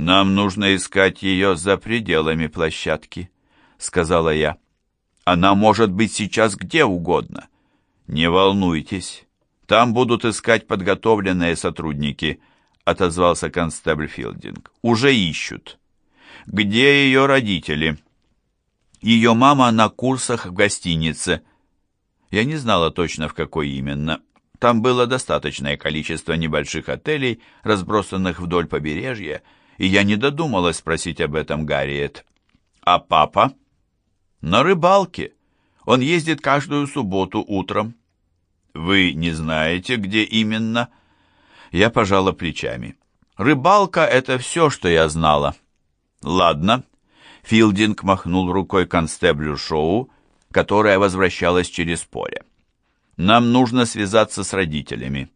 «Нам нужно искать ее за пределами площадки», — сказала я. «Она может быть сейчас где угодно. Не волнуйтесь, там будут искать подготовленные сотрудники», — отозвался констебль Филдинг. «Уже ищут». «Где ее родители?» «Ее мама на курсах в гостинице». Я не знала точно, в какой именно. Там было достаточное количество небольших отелей, разбросанных вдоль побережья, и я не додумалась спросить об этом Гарриет. «А папа?» «На рыбалке. Он ездит каждую субботу утром». «Вы не знаете, где именно?» Я пожала плечами. «Рыбалка — это все, что я знала». «Ладно». Филдинг махнул рукой констеблю Шоу, которая возвращалась через поле. «Нам нужно связаться с родителями».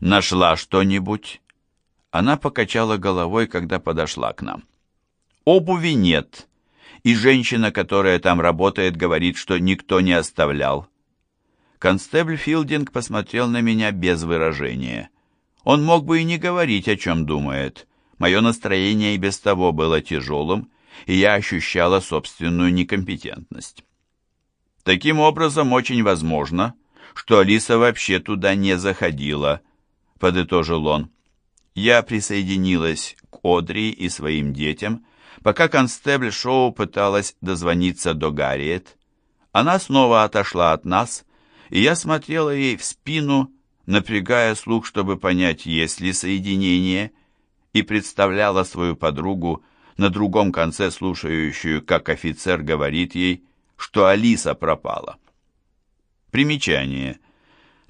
«Нашла что-нибудь?» Она покачала головой, когда подошла к нам. «Обуви нет, и женщина, которая там работает, говорит, что никто не оставлял». Констебль Филдинг посмотрел на меня без выражения. Он мог бы и не говорить, о чем думает. Мое настроение и без того было тяжелым, и я ощущала собственную некомпетентность. Таким образом, очень возможно, что Алиса вообще туда не заходила, подытожил он. Я присоединилась к Одри и своим детям, пока констебль Шоу пыталась дозвониться до Гарриет. Она снова отошла от нас, и я смотрела ей в спину, напрягая слух, чтобы понять, есть ли соединение, и представляла свою подругу на другом конце слушающую, как офицер говорит ей, что Алиса пропала. Примечание.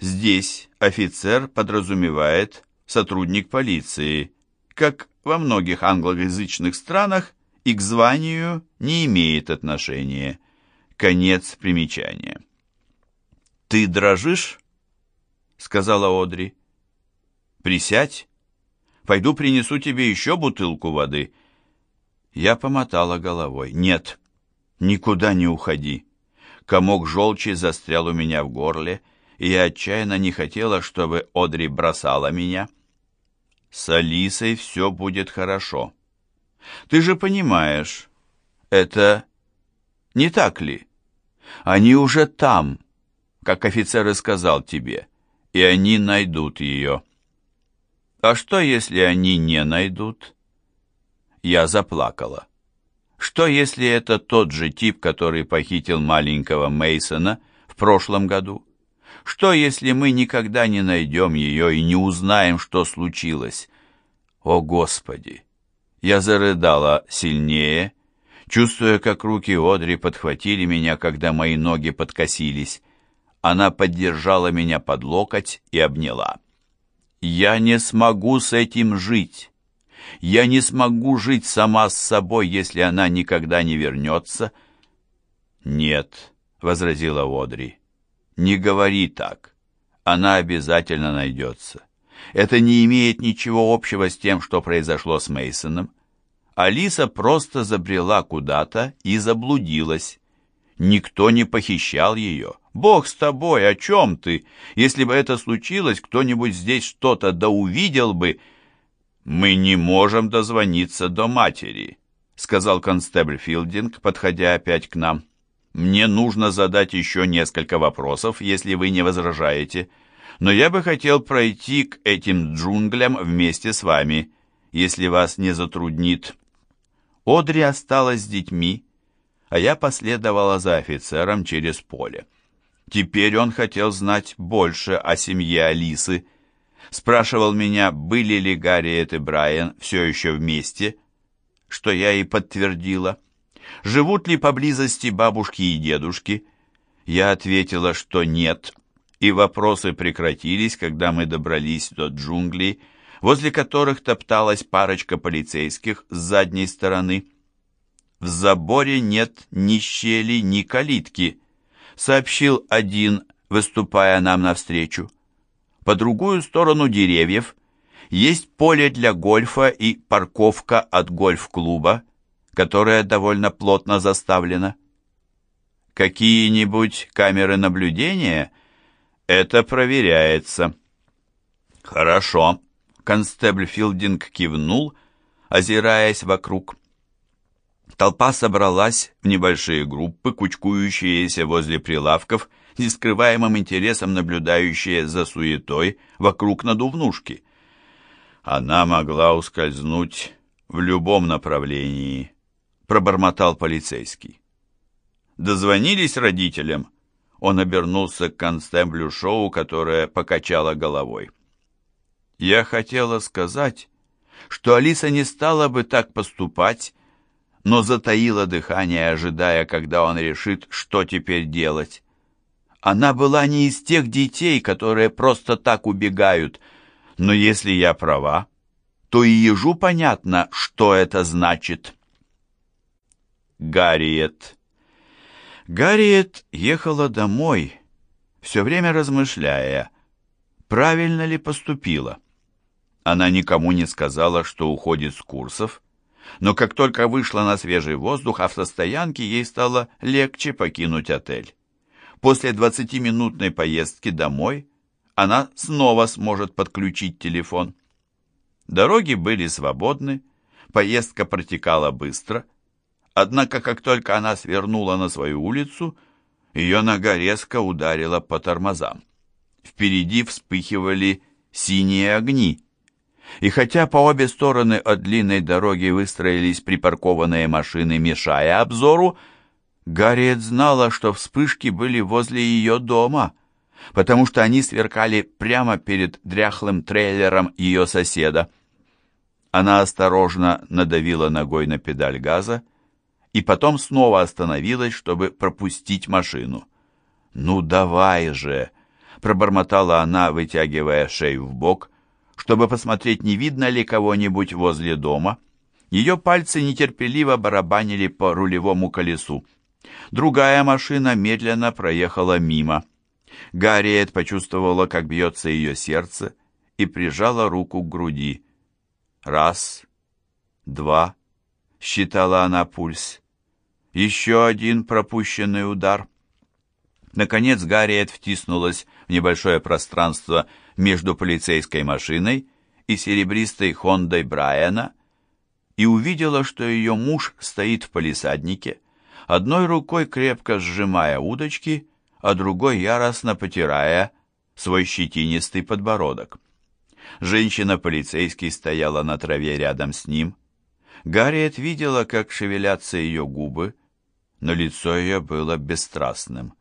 Здесь офицер подразумевает сотрудник полиции, как во многих англоязычных странах и к званию не имеет отношения. Конец примечания. «Ты дрожишь?» — сказала Одри. «Присядь. Пойду принесу тебе еще бутылку воды». Я помотала головой. «Нет, никуда не уходи». Комок желчи застрял у меня в горле, и я отчаянно не хотела, чтобы Одри бросала меня. С Алисой все будет хорошо. Ты же понимаешь, это не так ли? Они уже там, как офицер и сказал тебе, и они найдут ее. А что, если они не найдут? Я заплакала. Что, если это тот же тип, который похитил маленького Мейсона в прошлом году? Что, если мы никогда не найдем ее и не узнаем, что случилось? О, Господи! Я зарыдала сильнее, чувствуя, как руки Одри подхватили меня, когда мои ноги подкосились. Она поддержала меня под локоть и обняла. «Я не смогу с этим жить. Я не смогу жить сама с собой, если она никогда не вернется». «Нет», — возразила Одри, не говори так. Она обязательно найдется. Это не имеет ничего общего с тем, что произошло с Мейсоном. Алиса просто забрела куда-то и заблудилась. Никто не похищал ее. Бог с тобой, о чем ты? Если бы это случилось, кто-нибудь здесь что-то да увидел бы. Мы не можем дозвониться до матери, сказал констебль Филдинг, подходя опять к нам. Мне нужно задать еще несколько вопросов, если вы не возражаете, но я бы хотел пройти к этим джунглям вместе с вами, если вас не затруднит. Одри осталась с детьми, а я последовала за офицером через поле. Теперь он хотел знать больше о семье Алисы. Спрашивал меня, были ли Гарриет и Брайан все еще вместе, что я и подтвердила. Живут ли поблизости бабушки и дедушки? Я ответила, что нет, и вопросы прекратились, когда мы добрались до джунглей, возле которых топталась парочка полицейских с задней стороны. В заборе нет ни щели, ни калитки, сообщил один, выступая нам навстречу. По другую сторону деревьев есть поле для гольфа и парковка от гольф-клуба, которая довольно плотно заставлена. Какие-нибудь камеры наблюдения? Это проверяется. Хорошо. Констебль Филдинг кивнул, озираясь вокруг. Толпа собралась в небольшие группы, кучкующиеся возле прилавков, с нескрываемым интересом наблюдающие за суетой вокруг надувнушки. Она могла ускользнуть в любом направлении, пробормотал полицейский. Дозвонились родителям? Он обернулся к констеблю Шоу, которая покачала головой. Я хотела сказать, что Алиса не стала бы так поступать, но затаила дыхание, ожидая, когда он решит, что теперь делать. Она была не из тех детей, которые просто так убегают, но если я права, то и ежу понятно, что это значит. Гарриет. Гарриет ехала домой, все время размышляя, правильно ли поступила. Она никому не сказала, что уходит с курсов, но как только вышла на свежий воздух, автостоянке ей стало легче покинуть отель. После 20-минутной поездки домой она снова сможет подключить телефон. Дороги были свободны, поездка протекала быстро, однако как только она свернула на свою улицу, ее нога резко ударила по тормозам. Впереди вспыхивали синие огни, и хотя по обе стороны от длинной дороги выстроились припаркованные машины, мешая обзору, Гарриет знала, что вспышки были возле ее дома, потому что они сверкали прямо перед дряхлым трейлером ее соседа. Она осторожно надавила ногой на педаль газа и потом снова остановилась, чтобы пропустить машину. «Ну давай же!» — пробормотала она, вытягивая шею в бок, чтобы посмотреть, не видно ли кого-нибудь возле дома. Ее пальцы нетерпеливо барабанили по рулевому колесу. Другая машина медленно проехала мимо. Гарриет почувствовала, как бьется ее сердце, и прижала руку к груди. Раз, два, считала она пульс. Еще один пропущенный удар. Наконец Гарриет втиснулась в небольшое пространство между полицейской машиной и серебристой Хондой Брайана и увидела, что ее муж стоит в полисаднике, одной рукой крепко сжимая удочки, а другой яростно потирая свой щетинистый подбородок. Женщина-полицейский стояла на траве рядом с ним. Гарриет видела, как шевелятся ее губы, но лицо ее было бесстрастным.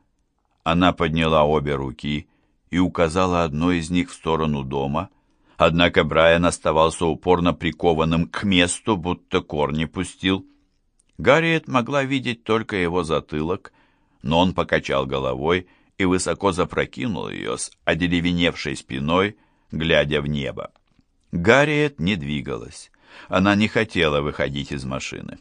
Она подняла обе руки и указала одной из них в сторону дома, однако Брайан оставался упорно прикованным к месту, будто корни пустил. Гарриет могла видеть только его затылок, но он покачал головой и высоко запрокинул ее с одеревеневшей спиной, глядя в небо. Гарриет не двигалась. Она не хотела выходить из машины.